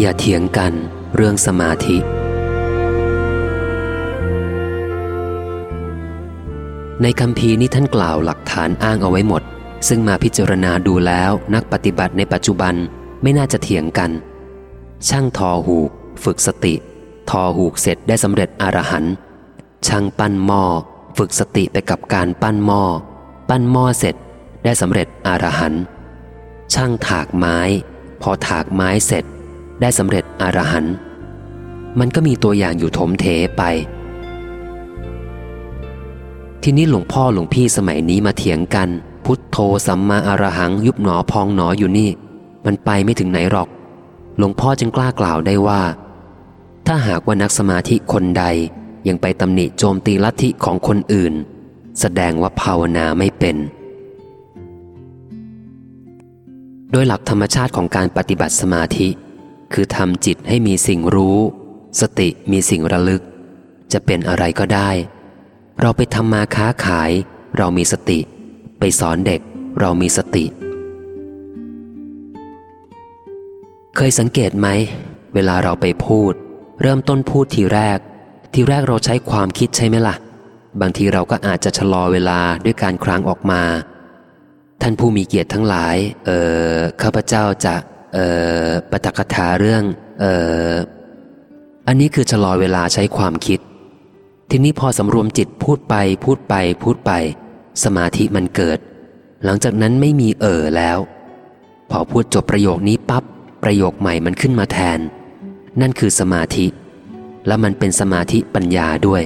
อย่าเถียงกันเรื่องสมาธิ ในคำพีนี้ท่านกล่าวหลักฐานอ้างเอาไว้หมด ซึ่งมาพิจารณาดูแล้วนักปฏิบัติในปัจจุบันไม่น่าจะเถียงกัน ช่างทอหูก ฝึกสติ ทอหูกเสร็จได้สำเร็จอรหันต์ช่างปั้นหม้อฝึกสติไปกับการปั้นหม้อปั้นหม้อเสร็จได้สำเร็จอรหันต์ช่างถากไม้ พอถากไม้เสร็จ ได้สำเร็จอรหันต์มันก็มีตัวอย่างอยู่ถมเทไป ทีนี้หลวงพ่อหลวงพี่สมัยนี้มาเถียงกัน พุทโธสัมมาอรหังยุบหนอพองหนออยู่นี่ มันไปไม่ถึงไหนหรอก หลวงพ่อจึงกล้ากล่าวได้ว่า ถ้าหากว่านักสมาธิคนใดยังไปตำหนิโจมตีลัทธิของคนอื่น แสดงว่าภาวนาไม่เป็น โดยหลักธรรมชาติของการปฏิบัติสมาธิ คือทำจิตให้มีสิ่งรู้ สติมีสิ่งระลึก จะเป็นอะไรก็ได้ เราไปทำมาค้าขาย เรามีสติ ไปสอนเด็ก เรามีสติ เคยสังเกตไหม เวลาเราไปพูด เริ่มต้นพูดทีแรก ทีแรกเราใช้ความคิดใช่ไหมละ่ะ บางทีเราก็อาจจะชะลอเวลาด้วยการครางออกมา ท่านผู้มีเกียรติทั้งหลาย เออข้าพเจ้าจะ เออปตกถาเรื่อง เอออันนี้คือชะลอเวลาใช้ความคิด ทีนี้พอสำรวมจิตพูดไป พูดไป พูดไป สมาธิมันเกิด หลังจากนั้นไม่มีเออแล้ว พอพูดจบประโยคนี้ปับ๊บประโยคใหม่มันขึ้นมาแทน นั่นคือสมาธิ และมันเป็นสมาธิปัญญาด้วย